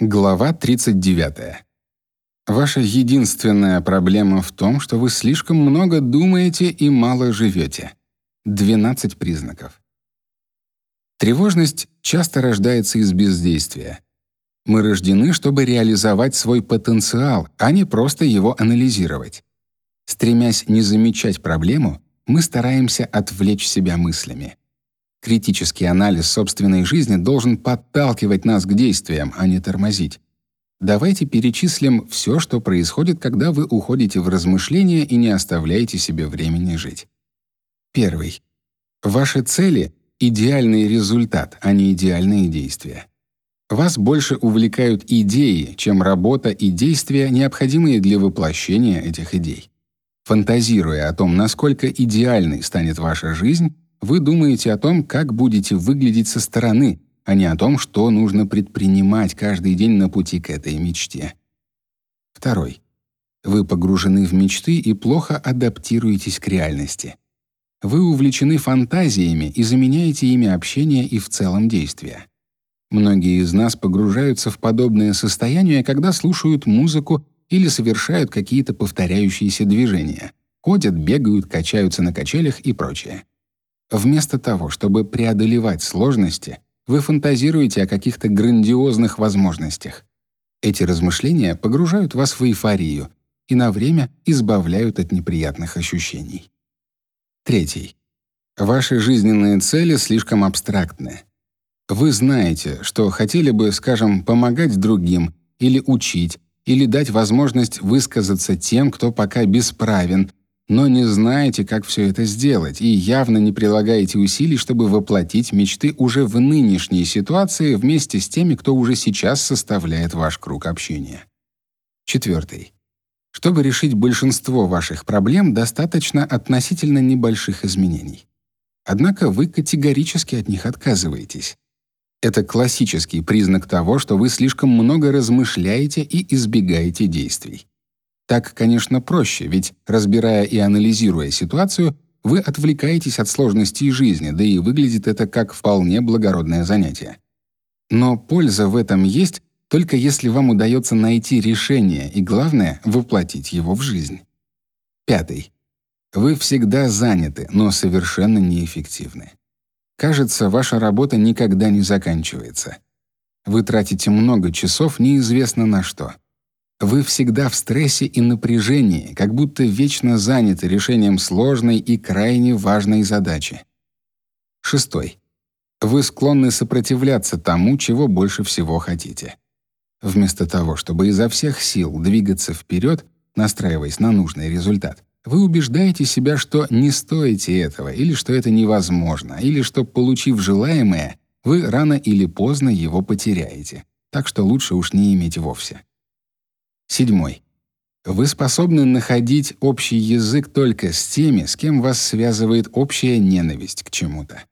Глава 39. Ваша единственная проблема в том, что вы слишком много думаете и мало живете. 12 признаков. Тревожность часто рождается из бездействия. Мы рождены, чтобы реализовать свой потенциал, а не просто его анализировать. Стремясь не замечать проблему, мы стараемся отвлечь себя мыслями. Критический анализ собственной жизни должен подталкивать нас к действиям, а не тормозить. Давайте перечислим все, что происходит, когда вы уходите в размышления и не оставляете себе времени жить. Первый. Ваши цели — идеальный результат, а не идеальные действия. Вас больше увлекают идеи, чем работа и действия, необходимые для воплощения этих идей. Фантазируя о том, насколько идеальной станет ваша жизнь, вы думаете о том, как будете выглядеть со стороны, а не о том, что нужно предпринимать каждый день на пути к этой мечте. Второй. Вы погружены в мечты и плохо адаптируетесь к реальности. Вы увлечены фантазиями и заменяете ими общение и в целом действия. Многие из нас погружаются в подобное состояние, когда слушают музыку или совершают какие-то повторяющиеся движения. Ходят, бегают, качаются на качелях и прочее. Вместо того, чтобы преодолевать сложности, вы фантазируете о каких-то грандиозных возможностях. Эти размышления погружают вас в эйфорию и на время избавляют от неприятных ощущений. Третий. Ваши жизненные цели слишком абстрактны. Вы знаете, что хотели бы, скажем, помогать другим или учить, или дать возможность высказаться тем, кто пока бесправен, но не знаете, как все это сделать, и явно не прилагаете усилий, чтобы воплотить мечты уже в нынешней ситуации вместе с теми, кто уже сейчас составляет ваш круг общения. Четвертый. Чтобы решить большинство ваших проблем, достаточно относительно небольших изменений. Однако вы категорически от них отказываетесь. Это классический признак того, что вы слишком много размышляете и избегаете действий. Так, конечно, проще, ведь разбирая и анализируя ситуацию, вы отвлекаетесь от сложностей жизни, да и выглядит это как вполне благородное занятие. Но польза в этом есть только если вам удается найти решение и главное воплотить его в жизнь. Пятый. Вы всегда заняты, но совершенно неэффективны. Кажется, ваша работа никогда не заканчивается. Вы тратите много часов неизвестно на что. Вы всегда в стрессе и напряжении, как будто вечно заняты решением сложной и крайне важной задачи. Шестой. Вы склонны сопротивляться тому, чего больше всего хотите. Вместо того, чтобы изо всех сил двигаться вперед, настраиваясь на нужный результат, вы убеждаете себя, что не стоите этого, или что это невозможно, или что, получив желаемое, вы рано или поздно его потеряете. Так что лучше уж не иметь вовсе. Седьмой. Вы способны находить общий язык только с теми, с кем вас связывает общая ненависть к чему-то.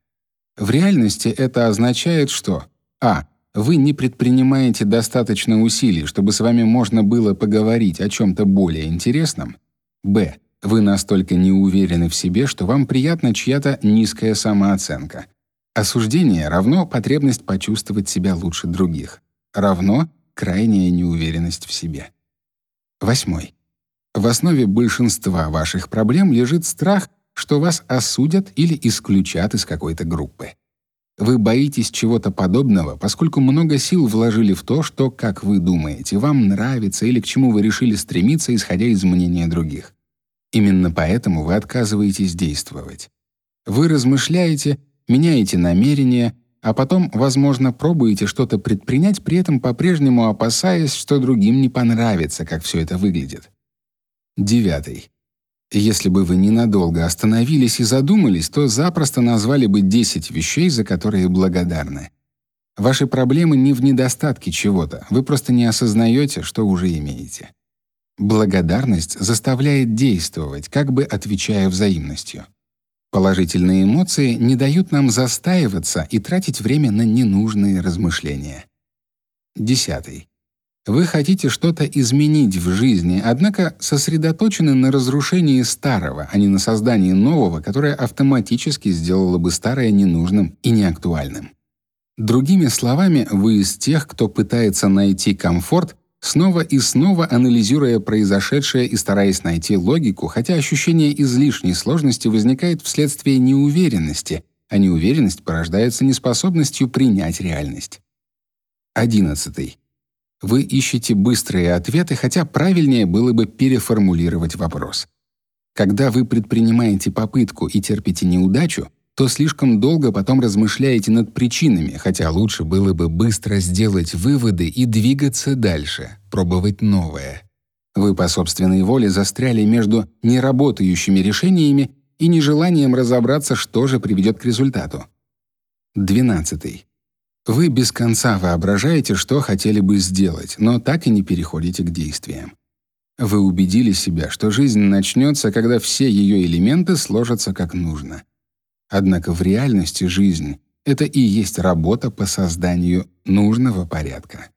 В реальности это означает, что а. Вы не предпринимаете достаточно усилий, чтобы с вами можно было поговорить о чем то более интересном. б. Вы настолько не уверены в себе, что вам приятна чья-то низкая самооценка. Осуждение равно потребность почувствовать себя лучше других. Равно крайняя неуверенность в себе. Восьмой. В основе большинства ваших проблем лежит страх, что вас осудят или исключат из какой-то группы. Вы боитесь чего-то подобного, поскольку много сил вложили в то, что, как вы думаете, вам нравится или к чему вы решили стремиться, исходя из мнения других. Именно поэтому вы отказываетесь действовать. Вы размышляете, меняете намерения, а потом, возможно, пробуете что-то предпринять, при этом по-прежнему опасаясь, что другим не понравится, как все это выглядит. Девятый. Если бы вы ненадолго остановились и задумались, то запросто назвали бы 10 вещей, за которые благодарны. Ваши проблемы не в недостатке чего-то, вы просто не осознаете, что уже имеете. Благодарность заставляет действовать, как бы отвечая взаимностью. Положительные эмоции не дают нам застаиваться и тратить время на ненужные размышления. Десятый. Вы хотите что-то изменить в жизни, однако сосредоточены на разрушении старого, а не на создании нового, которое автоматически сделало бы старое ненужным и неактуальным. Другими словами, вы из тех, кто пытается найти комфорт, снова и снова анализируя произошедшее и стараясь найти логику, хотя ощущение излишней сложности возникает вследствие неуверенности, а неуверенность порождается неспособностью принять реальность. 11. Вы ищете быстрые ответы, хотя правильнее было бы переформулировать вопрос. Когда вы предпринимаете попытку и терпите неудачу, то слишком долго потом размышляете над причинами, хотя лучше было бы быстро сделать выводы и двигаться дальше, пробовать новое. Вы по собственной воле застряли между неработающими решениями и нежеланием разобраться, что же приведет к результату. 12. Вы без конца воображаете, что хотели бы сделать, но так и не переходите к действиям. Вы убедили себя, что жизнь начнется, когда все ее элементы сложатся как нужно. Однако в реальности жизнь — это и есть работа по созданию нужного порядка.